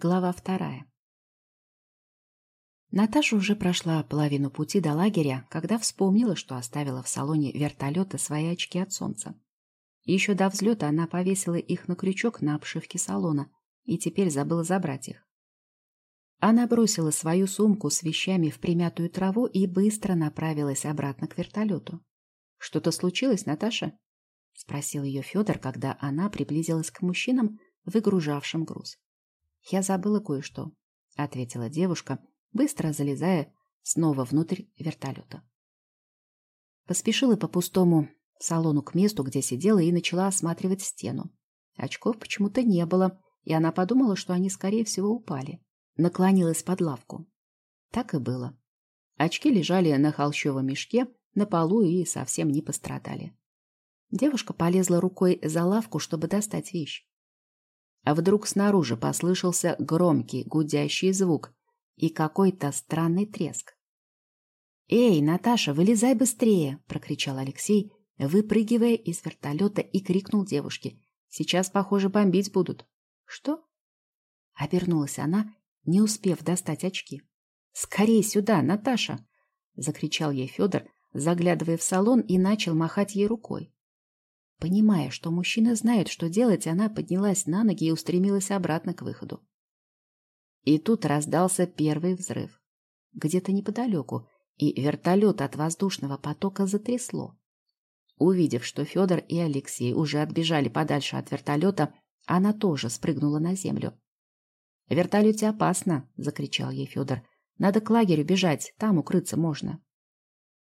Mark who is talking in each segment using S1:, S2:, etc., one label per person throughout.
S1: Глава вторая. Наташа уже прошла половину пути до лагеря, когда вспомнила, что оставила в салоне вертолета свои очки от солнца. Еще до взлета она повесила их на крючок на обшивке салона и теперь забыла забрать их. Она бросила свою сумку с вещами в примятую траву и быстро направилась обратно к вертолету. «Что-то случилось, Наташа?» — спросил ее Федор, когда она приблизилась к мужчинам, выгружавшим груз. «Я забыла кое-что», — ответила девушка, быстро залезая снова внутрь вертолета. Поспешила по пустому салону к месту, где сидела, и начала осматривать стену. Очков почему-то не было, и она подумала, что они, скорее всего, упали. Наклонилась под лавку. Так и было. Очки лежали на холщовом мешке, на полу и совсем не пострадали. Девушка полезла рукой за лавку, чтобы достать вещь. А вдруг снаружи послышался громкий гудящий звук и какой-то странный треск. «Эй, Наташа, вылезай быстрее!» — прокричал Алексей, выпрыгивая из вертолета и крикнул девушке. «Сейчас, похоже, бомбить будут». «Что?» — обернулась она, не успев достать очки. «Скорей сюда, Наташа!» — закричал ей Федор, заглядывая в салон и начал махать ей рукой. Понимая, что мужчина знает, что делать, она поднялась на ноги и устремилась обратно к выходу. И тут раздался первый взрыв. Где-то неподалеку, и вертолет от воздушного потока затрясло. Увидев, что Федор и Алексей уже отбежали подальше от вертолета, она тоже спрыгнула на землю. — В вертолете опасно! — закричал ей Федор. — Надо к лагерю бежать, там укрыться можно.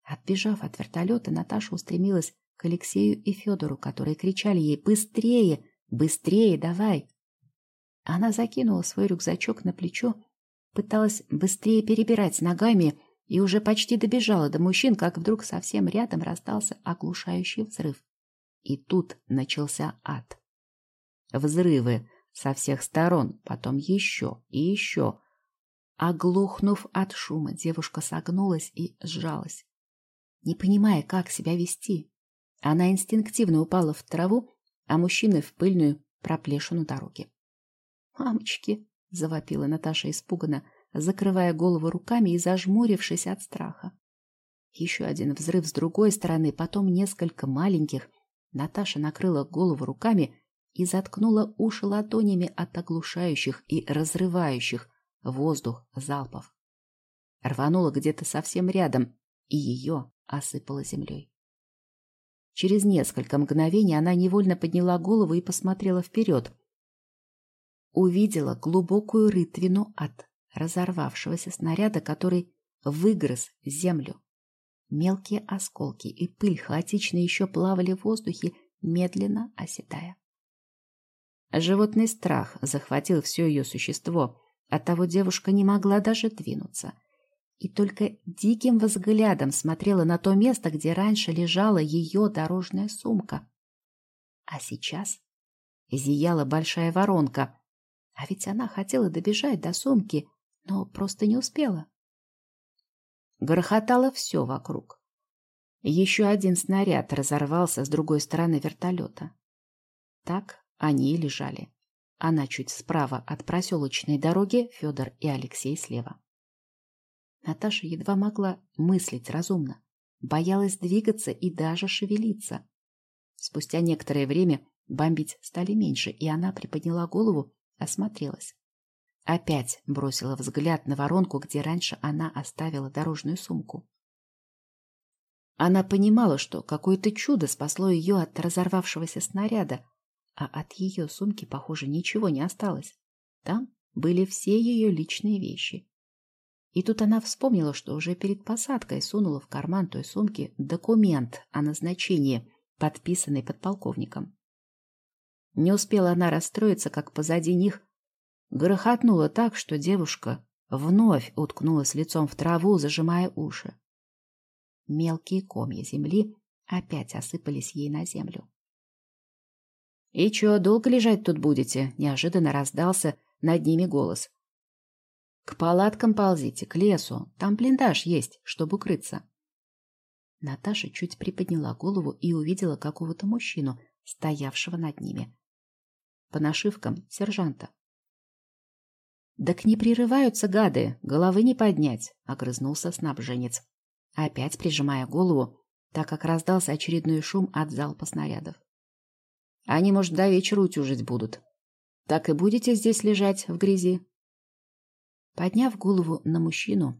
S1: Отбежав от вертолета, Наташа устремилась к Алексею и Федору, которые кричали ей «Быстрее! Быстрее! Давай!». Она закинула свой рюкзачок на плечо, пыталась быстрее перебирать ногами и уже почти добежала до мужчин, как вдруг совсем рядом раздался оглушающий взрыв. И тут начался ад. Взрывы со всех сторон, потом еще и еще. Оглохнув от шума, девушка согнулась и сжалась, не понимая, как себя вести. Она инстинктивно упала в траву, а мужчины в пыльную проплешину дороги. «Мамочки!» — завопила Наташа испуганно, закрывая голову руками и зажмурившись от страха. Еще один взрыв с другой стороны, потом несколько маленьких. Наташа накрыла голову руками и заткнула уши ладонями от оглушающих и разрывающих воздух залпов. Рванула где-то совсем рядом, и ее осыпала землей. Через несколько мгновений она невольно подняла голову и посмотрела вперед. Увидела глубокую рытвину от разорвавшегося снаряда, который выгрыз землю. Мелкие осколки и пыль хаотично еще плавали в воздухе, медленно оседая. Животный страх захватил все ее существо, оттого девушка не могла даже двинуться — и только диким взглядом смотрела на то место, где раньше лежала ее дорожная сумка. А сейчас зияла большая воронка, а ведь она хотела добежать до сумки, но просто не успела. Грохотало все вокруг. Еще один снаряд разорвался с другой стороны вертолета. Так они и лежали. Она чуть справа от проселочной дороги, Федор и Алексей слева. Наташа едва могла мыслить разумно, боялась двигаться и даже шевелиться. Спустя некоторое время бомбить стали меньше, и она приподняла голову, осмотрелась. Опять бросила взгляд на воронку, где раньше она оставила дорожную сумку. Она понимала, что какое-то чудо спасло ее от разорвавшегося снаряда, а от ее сумки, похоже, ничего не осталось. Там были все ее личные вещи. И тут она вспомнила, что уже перед посадкой сунула в карман той сумки документ о назначении, подписанный подполковником. Не успела она расстроиться, как позади них грохотнуло так, что девушка вновь уткнулась лицом в траву, зажимая уши. Мелкие комья земли опять осыпались ей на землю. — И чё, долго лежать тут будете? — неожиданно раздался над ними голос. К палаткам ползите, к лесу. Там блиндаж есть, чтобы укрыться. Наташа чуть приподняла голову и увидела какого-то мужчину, стоявшего над ними. По нашивкам сержанта. «Так не прерываются гады, головы не поднять», — огрызнулся снабженец, опять прижимая голову, так как раздался очередной шум от залпа снарядов. «Они, может, до вечера утюжить будут. Так и будете здесь лежать в грязи?» Подняв голову на мужчину,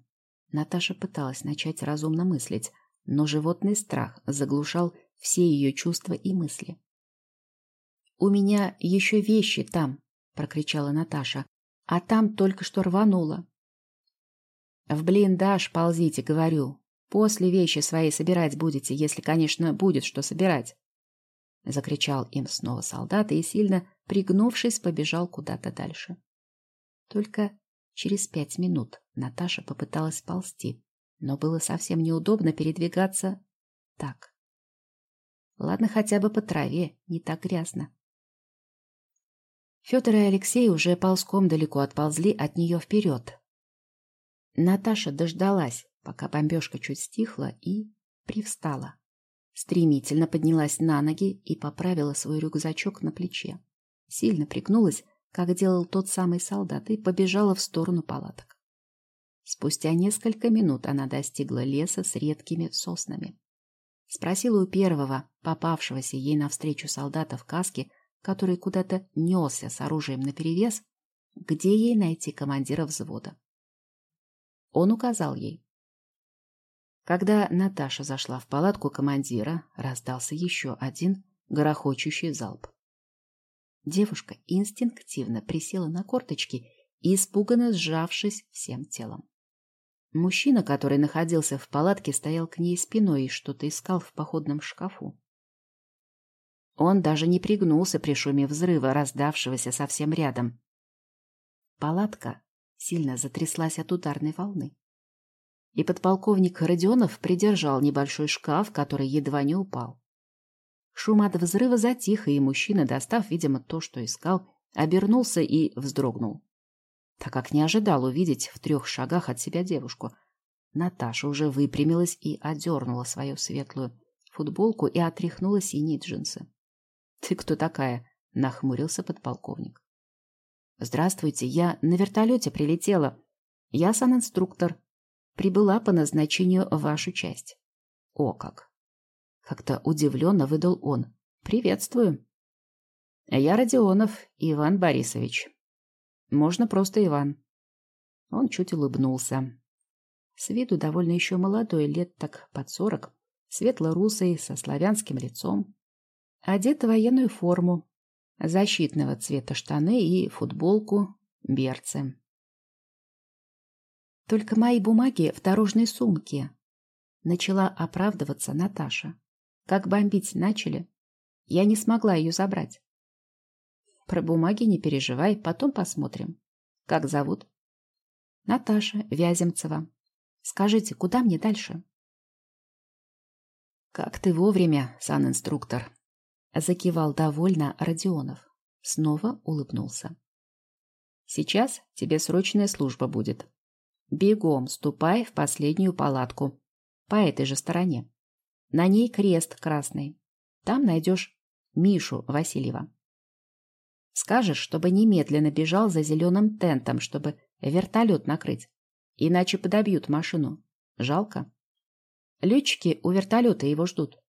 S1: Наташа пыталась начать разумно мыслить, но животный страх заглушал все ее чувства и мысли. «У меня еще вещи там!» — прокричала Наташа. «А там только что рвануло!» «В блиндаж ползите, говорю. После вещи свои собирать будете, если, конечно, будет что собирать!» Закричал им снова солдат и, сильно пригнувшись, побежал куда-то дальше. Только через пять минут Наташа попыталась ползти, но было совсем неудобно передвигаться так. Ладно, хотя бы по траве, не так грязно. Федор и Алексей уже ползком далеко отползли от нее вперед. Наташа дождалась, пока бомбежка чуть стихла, и привстала. Стремительно поднялась на ноги и поправила свой рюкзачок на плече. Сильно пригнулась, как делал тот самый солдат, и побежала в сторону палаток. Спустя несколько минут она достигла леса с редкими соснами. Спросила у первого, попавшегося ей навстречу солдата в каске, который куда-то несся с оружием наперевес, где ей найти командира взвода. Он указал ей. Когда Наташа зашла в палатку командира, раздался еще один грохочущий залп. Девушка инстинктивно присела на корточки, испуганно сжавшись всем телом. Мужчина, который находился в палатке, стоял к ней спиной и что-то искал в походном шкафу. Он даже не пригнулся при шуме взрыва, раздавшегося совсем рядом. Палатка сильно затряслась от ударной волны. И подполковник Родионов придержал небольшой шкаф, который едва не упал. Шум от взрыва затих, и мужчина, достав, видимо, то, что искал, обернулся и вздрогнул так как не ожидал увидеть в трех шагах от себя девушку. Наташа уже выпрямилась и одернула свою светлую футболку и отряхнула синие джинсы. — Ты кто такая? — нахмурился подполковник. — Здравствуйте, я на вертолете прилетела. Я санинструктор. Прибыла по назначению в вашу часть. — О как! Как-то удивленно выдал он. — Приветствую. — Я Родионов Иван Борисович, можно просто Иван. Он чуть улыбнулся. С виду довольно еще молодой, лет так под сорок, светло-русый, со славянским лицом. Одет в военную форму, защитного цвета штаны и футболку, берцы. Только мои бумаги в дорожной сумке. Начала оправдываться Наташа. Как бомбить начали, я не смогла ее забрать. Про бумаги не переживай, потом посмотрим. Как зовут? Наташа Вяземцева. Скажите, куда мне дальше? Как ты вовремя, санинструктор. Закивал довольно Родионов. Снова улыбнулся. Сейчас тебе срочная служба будет. Бегом ступай в последнюю палатку. По этой же стороне. На ней крест красный. Там найдешь Мишу Васильева. Скажешь, чтобы немедленно бежал за зеленым тентом, чтобы вертолет накрыть. Иначе подобьют машину. Жалко. Летчики у вертолета его ждут.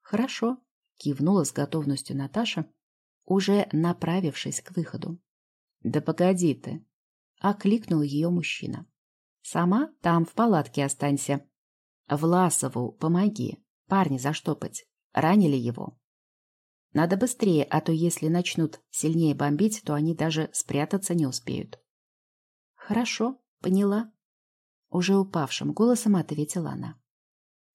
S1: Хорошо, кивнула с готовностью Наташа, уже направившись к выходу. Да погоди ты, окликнул ее мужчина. Сама там в палатке останься. Власову помоги, парни заштопать. Ранили его. Надо быстрее, а то если начнут сильнее бомбить, то они даже спрятаться не успеют. Хорошо, поняла. Уже упавшим голосом ответила она.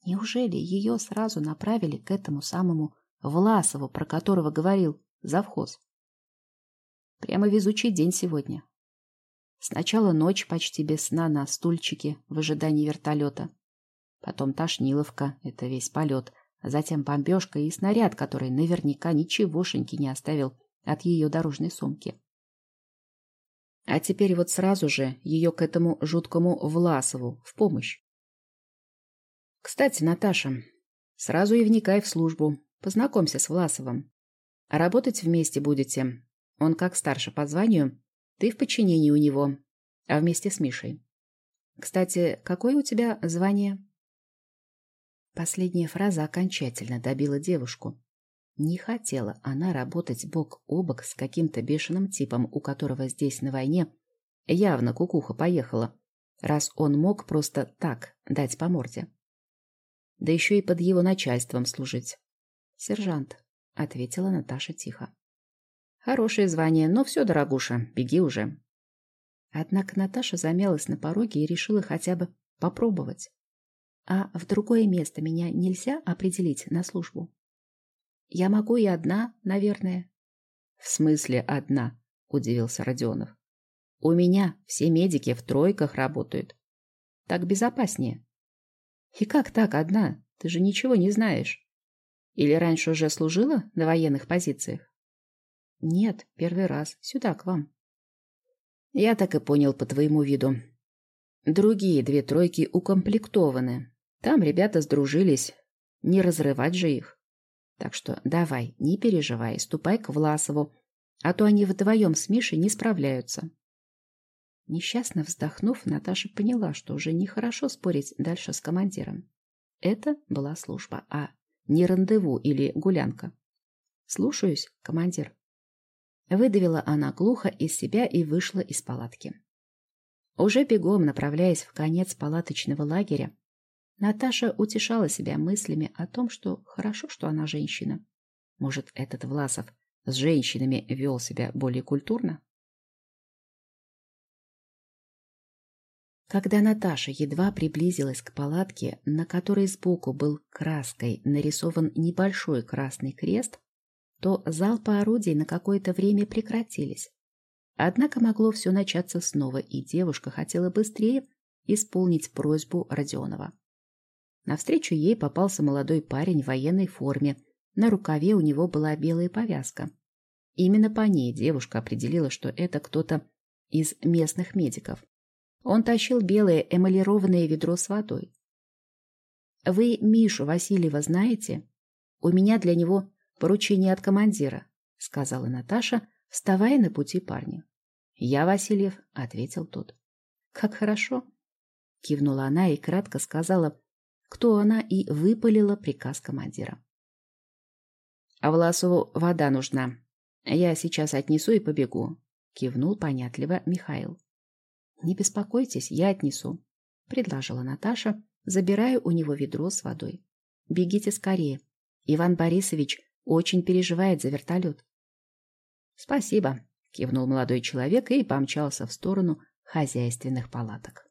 S1: Неужели ее сразу направили к этому самому Власову, про которого говорил завхоз? Прямо везучий день сегодня. Сначала ночь почти без сна на стульчике в ожидании вертолета. Потом Тошниловка, это весь полет — затем бомбежка и снаряд, который наверняка ничегошеньки не оставил от ее дорожной сумки. А теперь вот сразу же ее к этому жуткому Власову в помощь. Кстати, Наташа, сразу и вникай в службу, познакомься с Власовым. Работать вместе будете. Он как старше по званию, Ты в подчинении у него, а вместе с Мишей. Кстати, какое у тебя звание? Последняя фраза окончательно добила девушку. Не хотела она работать бок о бок с каким-то бешеным типом, у которого здесь на войне явно кукуха поехала, раз он мог просто так дать по морде. Да еще и под его начальством служить. «Сержант», — ответила Наташа тихо. «Хорошее звание, но все, дорогуша, беги уже». Однако Наташа замялась на пороге и решила хотя бы попробовать. «А в другое место меня нельзя определить на службу?» «Я могу и одна, наверное». «В смысле одна?» — удивился Родионов. «У меня все медики в тройках работают. Так безопаснее». «И как так одна? Ты же ничего не знаешь. Или раньше уже служила на военных позициях?» «Нет, первый раз. Сюда, к вам». Я так и понял по твоему виду. Другие две тройки укомплектованы. Там ребята сдружились. Не разрывать же их. Так что давай, не переживай, ступай к Власову, а то они вдвоем с Мишей не справляются. Несчастно вздохнув, Наташа поняла, что уже нехорошо спорить дальше с командиром. Это была служба, а не рандеву или гулянка. Слушаюсь, командир. Выдавила она глухо из себя и вышла из палатки. Уже бегом направляясь в конец палаточного лагеря, Наташа утешала себя мыслями о том, что хорошо, что она женщина. Может, этот Власов с женщинами вел себя более культурно? Когда Наташа едва приблизилась к палатке, на которой сбоку был краской нарисован небольшой красный крест, то залпы орудий на какое-то время прекратились. Однако могло все начаться снова, и девушка хотела быстрее исполнить просьбу Родионова. Навстречу ей попался молодой парень в военной форме. На рукаве у него была белая повязка. Именно по ней девушка определила, что это кто-то из местных медиков. Он тащил белое эмалированное ведро с водой. «Вы Мишу Васильева знаете? У меня для него поручение от командира», — сказала Наташа, вставая на пути парня. «Я Васильев», — ответил тот. «Как хорошо», — кивнула она и кратко сказала, кто она, и выпалила приказ командира. «А Власову вода нужна. Я сейчас отнесу и побегу», — кивнул понятливо Михаил. «Не беспокойтесь, я отнесу», — предложила Наташа, забирая у него ведро с водой. «Бегите скорее. Иван Борисович очень переживает за вертолет. Спасибо, кивнул молодой человек и помчался в сторону хозяйственных палаток.